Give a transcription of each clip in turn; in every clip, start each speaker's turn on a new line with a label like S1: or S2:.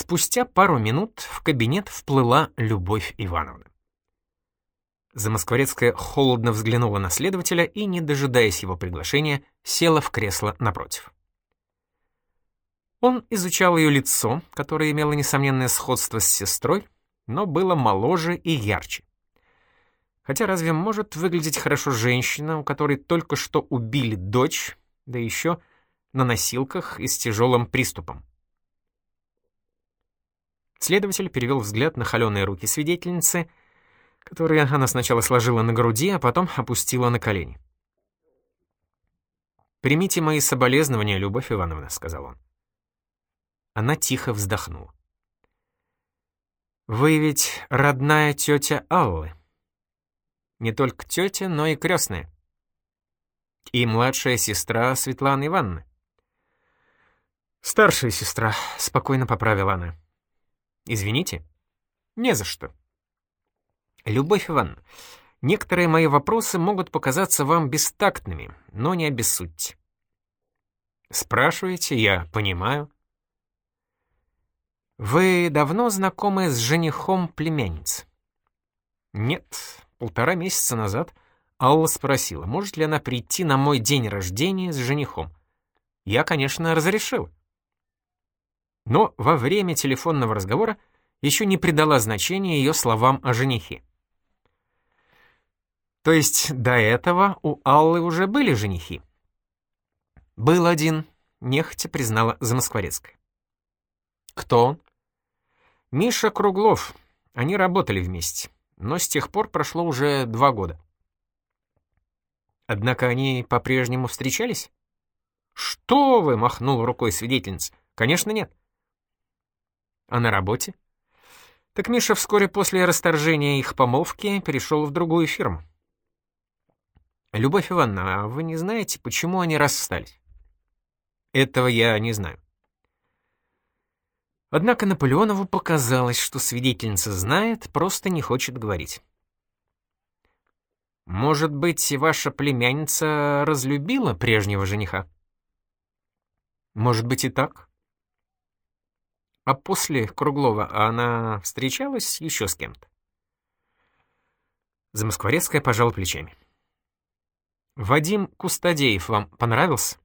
S1: Спустя пару минут в кабинет вплыла Любовь Ивановна. Замоскворецкая холодно взглянула на следователя и, не дожидаясь его приглашения, села в кресло напротив. Он изучал ее лицо, которое имело несомненное сходство с сестрой, но было моложе и ярче. Хотя разве может выглядеть хорошо женщина, у которой только что убили дочь, да еще на носилках и с тяжелым приступом? Следователь перевел взгляд на холеные руки свидетельницы, которые она сначала сложила на груди, а потом опустила на колени. «Примите мои соболезнования, Любовь Ивановна», — сказал он. Она тихо вздохнула. «Вы ведь родная тетя Аллы. Не только тетя, но и крестная. И младшая сестра Светланы Ивановны». «Старшая сестра», — спокойно поправила она. «Извините?» «Не за что». «Любовь Ивановна, некоторые мои вопросы могут показаться вам бестактными, но не обессудьте». «Спрашиваете, я понимаю». «Вы давно знакомы с женихом племянницы?» «Нет, полтора месяца назад Алла спросила, может ли она прийти на мой день рождения с женихом. Я, конечно, разрешил. Но во время телефонного разговора еще не придала значения ее словам о женихе. То есть до этого у Аллы уже были женихи? Был один, нехотя признала Замоскворецкая. Кто он? Миша Круглов. Они работали вместе, но с тех пор прошло уже два года. Однако они по-прежнему встречались? «Что вы!» — махнул рукой свидетельница. «Конечно, нет». «А на работе?» Так Миша вскоре после расторжения их помолвки перешел в другую фирму. «Любовь Ивановна, а вы не знаете, почему они расстались?» «Этого я не знаю». Однако Наполеонову показалось, что свидетельница знает, просто не хочет говорить. «Может быть, ваша племянница разлюбила прежнего жениха?» «Может быть и так». «А после Круглова она встречалась еще с кем-то?» Замоскворецкая пожала плечами. «Вадим Кустадеев вам понравился?»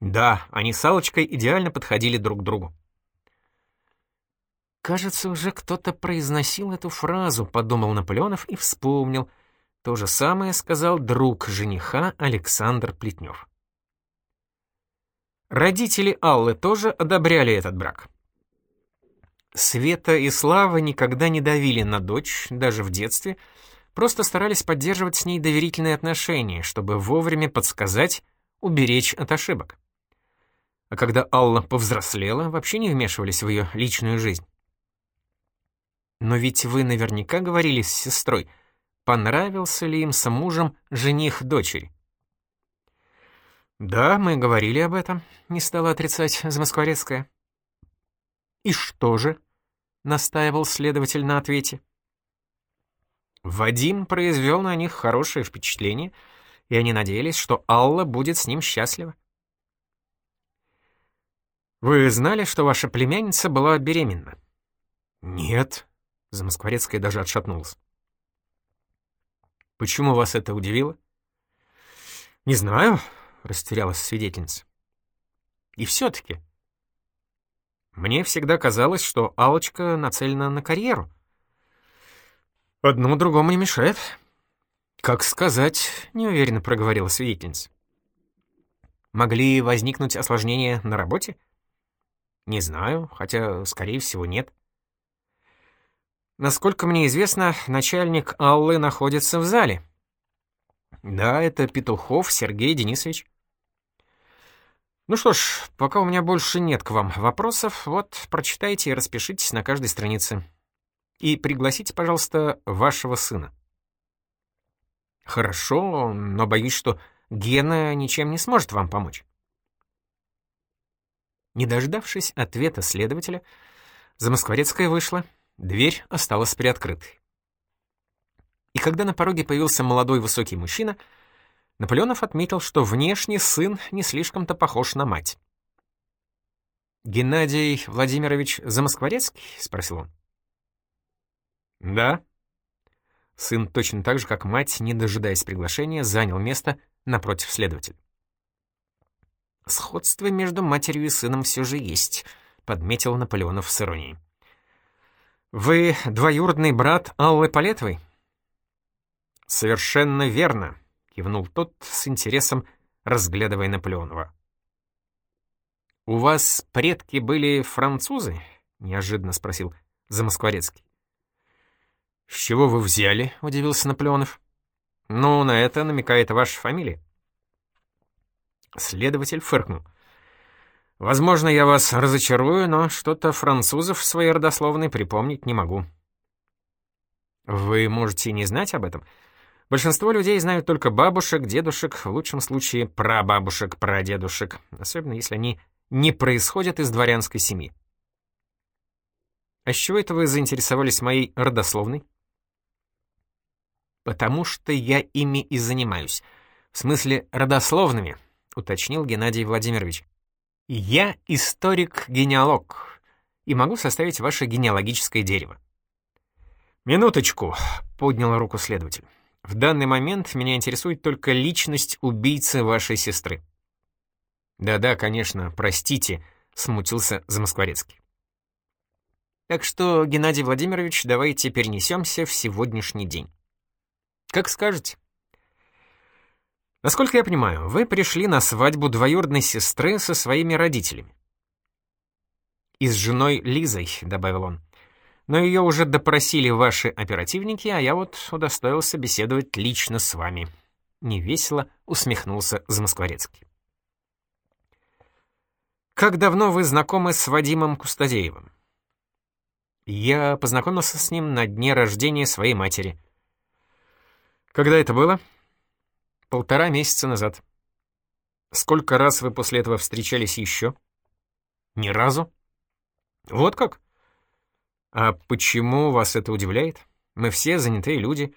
S1: «Да, они с Аллочкой идеально подходили друг к другу». «Кажется, уже кто-то произносил эту фразу», — подумал Наполеонов и вспомнил. То же самое сказал друг жениха Александр Плетнев. Родители Аллы тоже одобряли этот брак. Света и Слава никогда не давили на дочь, даже в детстве, просто старались поддерживать с ней доверительные отношения, чтобы вовремя подсказать, уберечь от ошибок. А когда Алла повзрослела, вообще не вмешивались в ее личную жизнь. Но ведь вы наверняка говорили с сестрой, понравился ли им с мужем жених дочери. «Да, мы говорили об этом», — не стала отрицать Замоскворецкая. «И что же?» — настаивал следователь на ответе. Вадим произвел на них хорошее впечатление, и они надеялись, что Алла будет с ним счастлива. «Вы знали, что ваша племянница была беременна?» «Нет», Замоскворецкая даже отшатнулась. «Почему вас это удивило?» «Не знаю», — растерялась свидетельница. «И все-таки...» «Мне всегда казалось, что алочка нацелена на карьеру. Одно другому не мешает». «Как сказать», — неуверенно проговорила свидетельница. «Могли возникнуть осложнения на работе?» «Не знаю, хотя, скорее всего, нет». Насколько мне известно, начальник Аллы находится в зале. Да, это Петухов Сергей Денисович. Ну что ж, пока у меня больше нет к вам вопросов, вот прочитайте и распишитесь на каждой странице. И пригласите, пожалуйста, вашего сына. Хорошо, но боюсь, что Гена ничем не сможет вам помочь. Не дождавшись ответа следователя, Замоскворецкая вышла, Дверь осталась приоткрытой. И когда на пороге появился молодой высокий мужчина, — Наполеонов отметил, что внешне сын не слишком-то похож на мать. «Геннадий Владимирович Замоскворецкий?» — спросил он. «Да». Сын точно так же, как мать, не дожидаясь приглашения, занял место напротив следователя. «Сходство между матерью и сыном все же есть», — подметил Наполеонов с иронией. «Вы двоюродный брат Аллы Палетовой?» «Совершенно верно», — кивнул тот с интересом, разглядывая Наполеонова. «У вас предки были французы?» — неожиданно спросил Замоскворецкий. «С чего вы взяли?» — удивился Наполеонов. «Ну, на это намекает ваша фамилия». Следователь фыркнул. «Возможно, я вас разочарую, но что-то французов в своей родословной припомнить не могу». «Вы можете не знать об этом?» Большинство людей знают только бабушек, дедушек, в лучшем случае прабабушек, прадедушек, особенно если они не происходят из дворянской семьи. А с чего это вы заинтересовались моей родословной? Потому что я ими и занимаюсь. В смысле, родословными, уточнил Геннадий Владимирович. Я историк-генеалог и могу составить ваше генеалогическое дерево. «Минуточку», — поднял руку следователь. В данный момент меня интересует только личность убийцы вашей сестры». «Да-да, конечно, простите», — смутился Замоскворецкий. «Так что, Геннадий Владимирович, давайте перенесемся в сегодняшний день». «Как скажете». Насколько я понимаю, вы пришли на свадьбу двоюродной сестры со своими родителями. «И с женой Лизой», — добавил он. Но ее уже допросили ваши оперативники, а я вот удостоился беседовать лично с вами». Невесело усмехнулся Замоскворецкий. «Как давно вы знакомы с Вадимом Кустадеевым?» «Я познакомился с ним на дне рождения своей матери». «Когда это было?» «Полтора месяца назад». «Сколько раз вы после этого встречались еще?» «Ни разу». «Вот как?» «А почему вас это удивляет? Мы все занятые люди.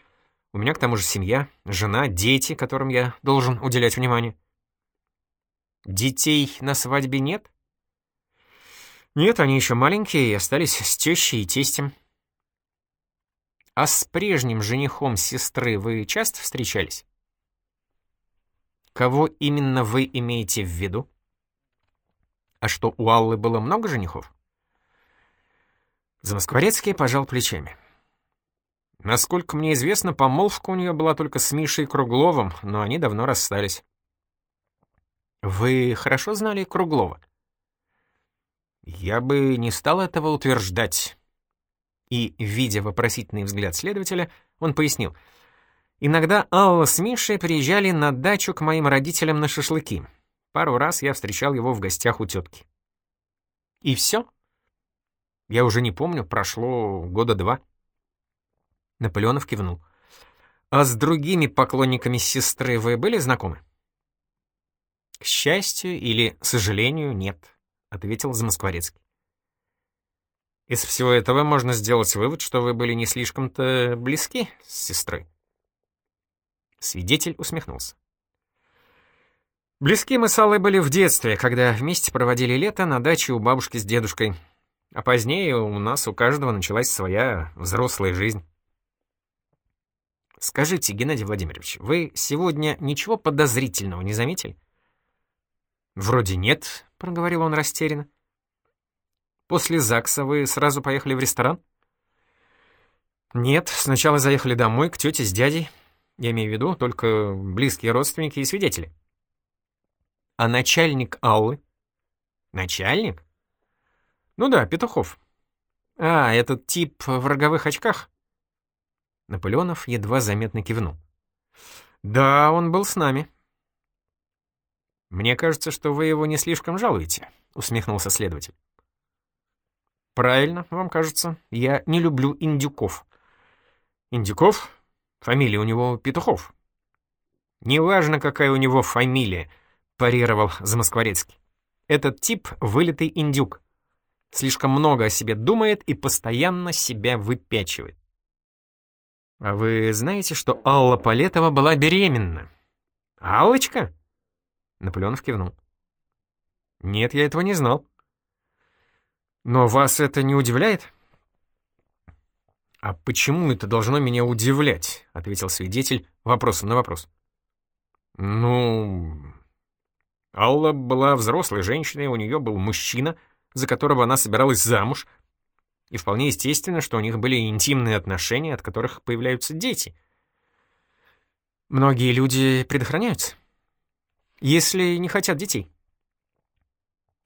S1: У меня к тому же семья, жена, дети, которым я должен уделять внимание». «Детей на свадьбе нет?» «Нет, они еще маленькие и остались с тещей и тестем». «А с прежним женихом сестры вы часто встречались?» «Кого именно вы имеете в виду?» «А что, у Аллы было много женихов?» Замоскворецкий пожал плечами. Насколько мне известно, помолвка у нее была только с Мишей Кругловым, но они давно расстались. Вы хорошо знали Круглова? Я бы не стал этого утверждать. И, видя вопросительный взгляд следователя, он пояснил. Иногда Алла с Мишей приезжали на дачу к моим родителям на шашлыки. Пару раз я встречал его в гостях у тетки. И все? Я уже не помню, прошло года два. Наполеонов кивнул. А с другими поклонниками сестры вы были знакомы? К счастью или сожалению, нет, ответил Замоскворецкий. Из всего этого можно сделать вывод, что вы были не слишком-то близки с сестрой. Свидетель усмехнулся. Близки мы с Аллой были в детстве, когда вместе проводили лето на даче у бабушки с дедушкой. А позднее у нас у каждого началась своя взрослая жизнь. Скажите, Геннадий Владимирович, вы сегодня ничего подозрительного не заметили? Вроде нет, проговорил он растерянно. После ЗАГСа вы сразу поехали в ресторан? Нет, сначала заехали домой к тете с дядей. Я имею в виду только близкие родственники и свидетели. А начальник Аллы? Начальник? «Ну да, Петухов». «А, этот тип в роговых очках?» Наполеонов едва заметно кивнул. «Да, он был с нами». «Мне кажется, что вы его не слишком жалуете», — усмехнулся следователь. «Правильно, вам кажется. Я не люблю индюков». «Индюков? Фамилия у него Петухов». «Неважно, какая у него фамилия», — парировал Замоскворецкий. «Этот тип — вылитый индюк слишком много о себе думает и постоянно себя выпячивает. А вы знаете, что Алла Полетова была беременна? Аллочка? Наполеонов кивнул. Нет, я этого не знал. Но вас это не удивляет? А почему это должно меня удивлять? ответил свидетель вопросом на вопрос. Ну, Алла была взрослой женщиной, у нее был мужчина, за которого она собиралась замуж, и вполне естественно, что у них были интимные отношения, от которых появляются дети. Многие люди предохраняются, если не хотят детей.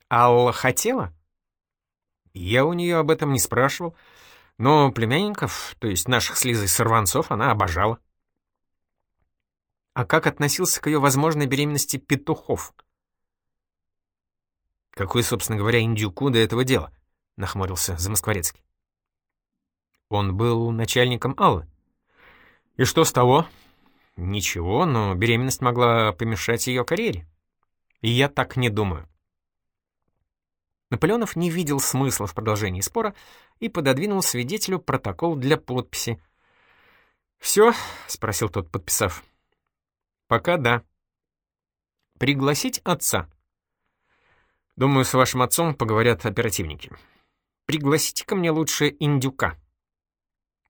S1: Алла хотела? Я у нее об этом не спрашивал, но племянников, то есть наших с Лизой сорванцов, она обожала. А как относился к ее возможной беременности петухов? Какой, собственно говоря, индюку до этого дела? Нахмурился Замоскворецкий. Он был начальником Аллы. И что с того? Ничего, но беременность могла помешать ее карьере. И я так не думаю. Наполеонов не видел смысла в продолжении спора и пододвинул свидетелю протокол для подписи. «Все?» — спросил тот, подписав. «Пока да». «Пригласить отца?» «Думаю, с вашим отцом поговорят оперативники. Пригласите ко мне лучше индюка».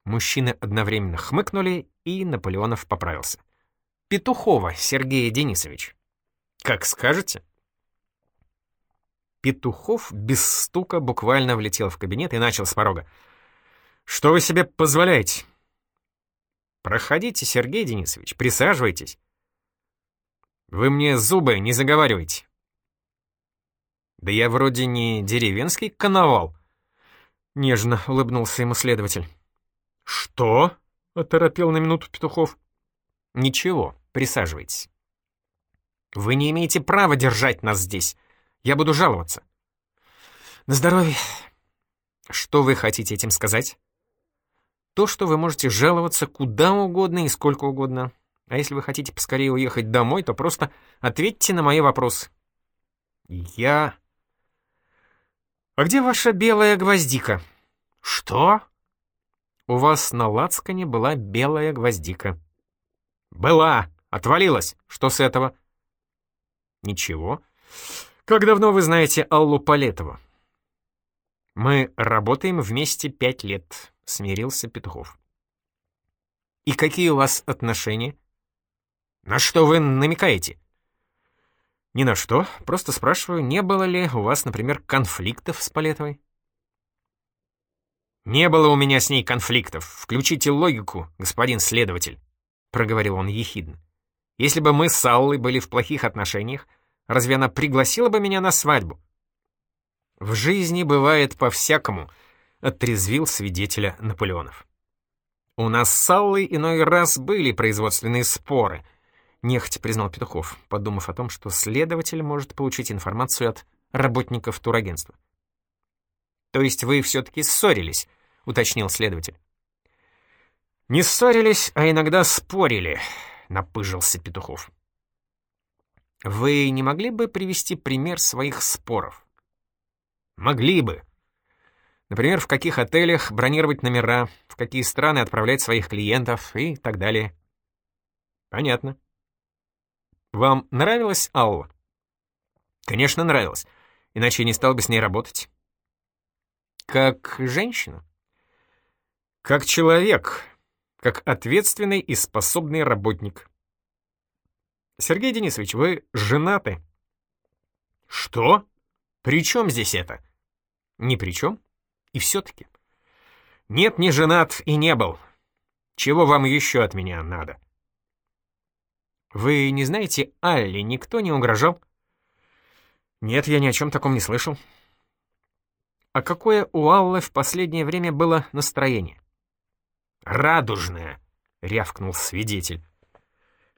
S1: Мужчины одновременно хмыкнули, и Наполеонов поправился. «Петухова Сергей Денисович». «Как скажете». Петухов без стука буквально влетел в кабинет и начал с порога. «Что вы себе позволяете?» «Проходите, Сергей Денисович, присаживайтесь». «Вы мне зубы не заговаривайте». «Да я вроде не деревенский коновал», — нежно улыбнулся ему следователь. «Что?» — оторопел на минуту Петухов. «Ничего, присаживайтесь». «Вы не имеете права держать нас здесь. Я буду жаловаться. На здоровье. Что вы хотите этим сказать? То, что вы можете жаловаться куда угодно и сколько угодно. А если вы хотите поскорее уехать домой, то просто ответьте на мои вопросы. Я... А где ваша белая гвоздика? Что? У вас на лацкане была белая гвоздика. Была, отвалилась. Что с этого? Ничего. Как давно вы знаете Аллу Палетову? Мы работаем вместе пять лет, смирился Петухов. И какие у вас отношения? На что вы намекаете? Ни на что, просто спрашиваю, не было ли у вас, например, конфликтов с Палетовой? «Не было у меня с ней конфликтов. Включите логику, господин следователь», — проговорил он ехидно. «Если бы мы с Аллой были в плохих отношениях, Разве она пригласила бы меня на свадьбу? В жизни бывает по-всякому, отрезвил свидетеля Наполеонов. У нас с Аллой иной раз были производственные споры, нехотя признал Петухов, подумав о том, что следователь может получить информацию от работников турагентства. То есть вы все-таки ссорились, уточнил следователь. Не ссорились, а иногда спорили, напыжился Петухов. Вы не могли бы привести пример своих споров? Могли бы. Например, в каких отелях бронировать номера, в какие страны отправлять своих клиентов и так далее. Понятно. Вам нравилась Алла? Конечно, нравилась, иначе я не стал бы с ней работать. Как женщина? Как человек, как ответственный и способный работник. Сергей Денисович, вы женаты?» «Что? При чем здесь это?» «Ни при чем. И все-таки». «Нет, не женат и не был. Чего вам еще от меня надо?» «Вы не знаете, Алле никто не угрожал?» «Нет, я ни о чем таком не слышал». «А какое у Аллы в последнее время было настроение?» «Радужное», — рявкнул свидетель.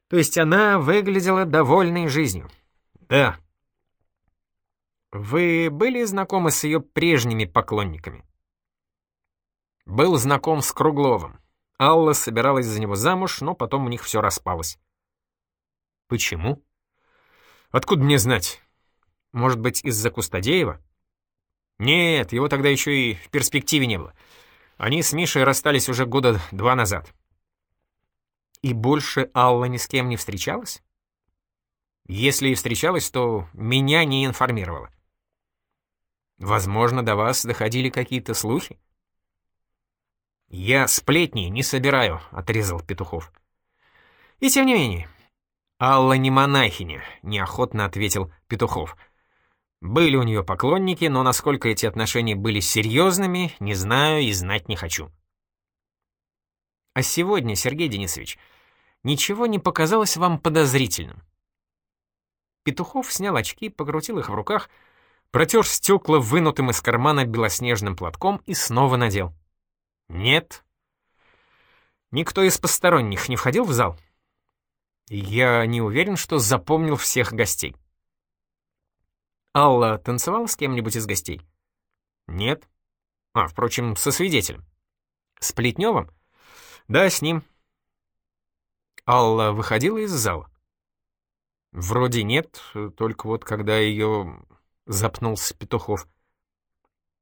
S1: То есть она выглядела довольной жизнью. Да. Вы были знакомы с ее прежними поклонниками? Был знаком с Кругловым. Алла собиралась за него замуж, но потом у них все распалось. Почему? Откуда мне знать? Может быть, из-за Кустадеева? Нет, его тогда еще и в перспективе не было. Они с Мишей расстались уже года два назад. И больше Алла ни с кем не встречалась? Если и встречалась, то меня не информировала. Возможно, до вас доходили какие-то слухи?» «Я сплетни не собираю», — отрезал Петухов. «И тем не менее». «Алла не монахиня», — неохотно ответил Петухов. «Были у нее поклонники, но насколько эти отношения были серьезными, не знаю и знать не хочу». «А сегодня, Сергей Денисович, ничего не показалось вам подозрительным?» Петухов снял очки, покрутил их в руках, протер стекла вынутым из кармана белоснежным платком и снова надел. «Нет». «Никто из посторонних не входил в зал?» «Я не уверен, что запомнил всех гостей». «Алла танцевала с кем-нибудь из гостей?» «Нет». «А, впрочем, со свидетелем». «С Плетневым?» «Да, с ним». «Алла выходила из зала?» «Вроде нет, только вот когда ее...» — запнулся Петухов.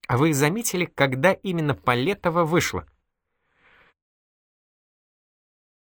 S1: «А вы заметили, когда именно Палетова вышла?»